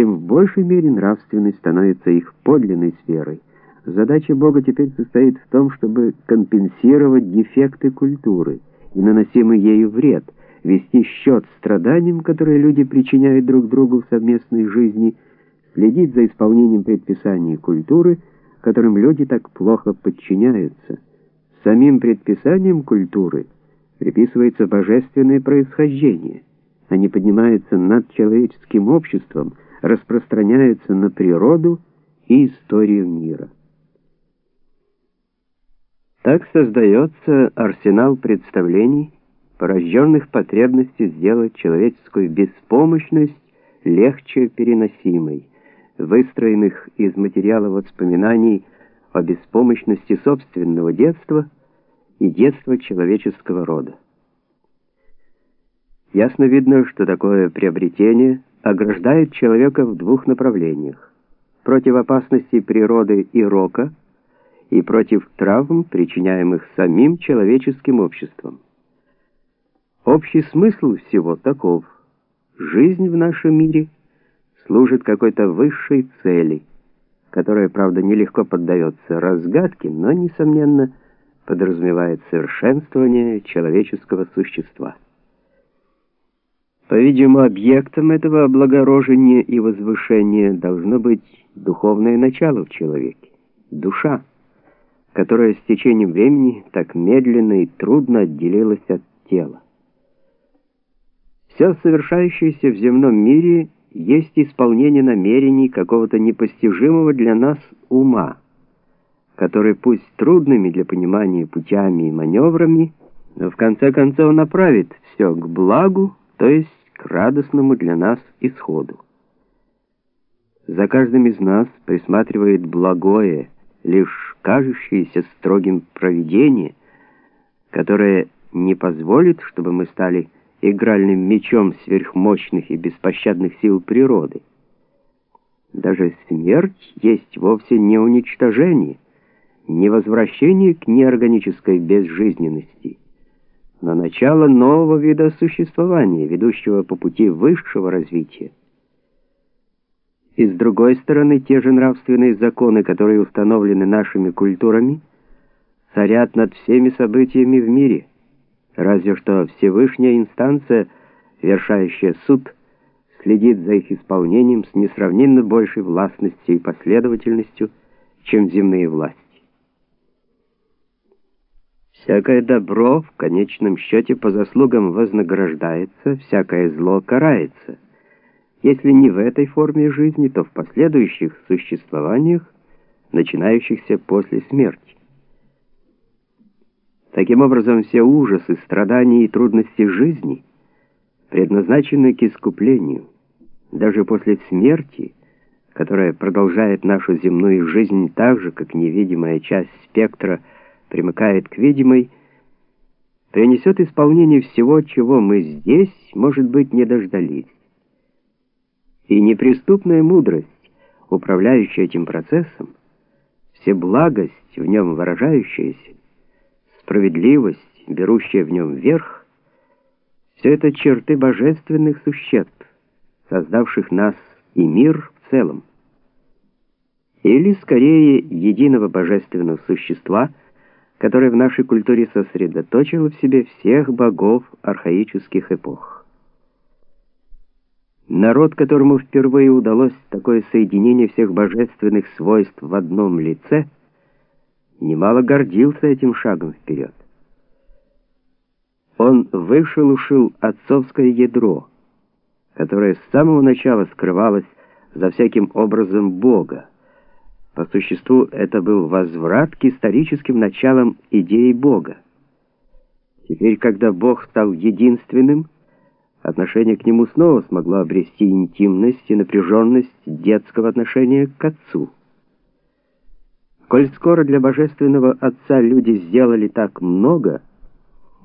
тем в большей мере нравственной становится их подлинной сферой. Задача Бога теперь состоит в том, чтобы компенсировать дефекты культуры и наносимый ею вред, вести счет страданиям, которые люди причиняют друг другу в совместной жизни, следить за исполнением предписаний культуры, которым люди так плохо подчиняются. Самим предписаниям культуры приписывается божественное происхождение. Они поднимаются над человеческим обществом, распространяются на природу и историю мира. Так создается арсенал представлений, порожденных потребностью сделать человеческую беспомощность легче переносимой, выстроенных из материала воспоминаний о беспомощности собственного детства и детства человеческого рода. Ясно видно, что такое приобретение ограждает человека в двух направлениях: против опасностей природы и рока и против травм, причиняемых самим человеческим обществом. Общий смысл всего таков: жизнь в нашем мире служит какой-то высшей цели, которая, правда, нелегко поддается разгадке, но несомненно подразумевает совершенствование человеческого существа. По-видимому, объектом этого облагорожения и возвышения должно быть духовное начало в человеке, душа, которая с течением времени так медленно и трудно отделилась от тела. Все совершающееся в земном мире есть исполнение намерений какого-то непостижимого для нас ума, который пусть трудными для понимания путями и маневрами, но в конце концов направит все к благу, то есть к радостному для нас исходу. За каждым из нас присматривает благое, лишь кажущееся строгим провидение, которое не позволит, чтобы мы стали игральным мечом сверхмощных и беспощадных сил природы. Даже смерть есть вовсе не уничтожение, не возвращение к неорганической безжизненности, но начало нового вида существования, ведущего по пути высшего развития. И с другой стороны, те же нравственные законы, которые установлены нашими культурами, царят над всеми событиями в мире. Разве что Всевышняя инстанция, вершающая суд, следит за их исполнением с несравненно большей властностью и последовательностью, чем земные власти. Всякое добро в конечном счете по заслугам вознаграждается, всякое зло карается. Если не в этой форме жизни, то в последующих существованиях, начинающихся после смерти. Таким образом, все ужасы, страдания и трудности жизни предназначены к искуплению. Даже после смерти, которая продолжает нашу земную жизнь так же, как невидимая часть спектра примыкает к видимой, принесет исполнение всего, чего мы здесь, может быть, не дождались. И неприступная мудрость, управляющая этим процессом, всеблагость, в нем выражающаяся, справедливость, берущая в нем верх, все это черты божественных существ, создавших нас и мир в целом. Или, скорее, единого божественного существа, которое в нашей культуре сосредоточило в себе всех богов архаических эпох. Народ, которому впервые удалось такое соединение всех божественных свойств в одном лице — немало гордился этим шагом вперед. Он вышелушил отцовское ядро, которое с самого начала скрывалось за всяким образом Бога. По существу это был возврат к историческим началам идеи Бога. Теперь, когда Бог стал единственным, отношение к нему снова смогло обрести интимность и напряженность детского отношения к Отцу. Коль скоро для Божественного Отца люди сделали так много,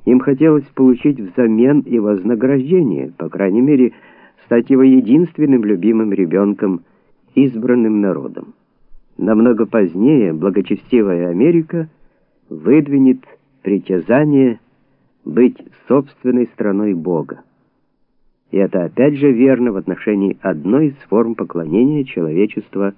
им хотелось получить взамен и вознаграждение, по крайней мере, стать его единственным любимым ребенком, избранным народом. Намного позднее благочестивая Америка выдвинет притязание быть собственной страной Бога. И это опять же верно в отношении одной из форм поклонения человечества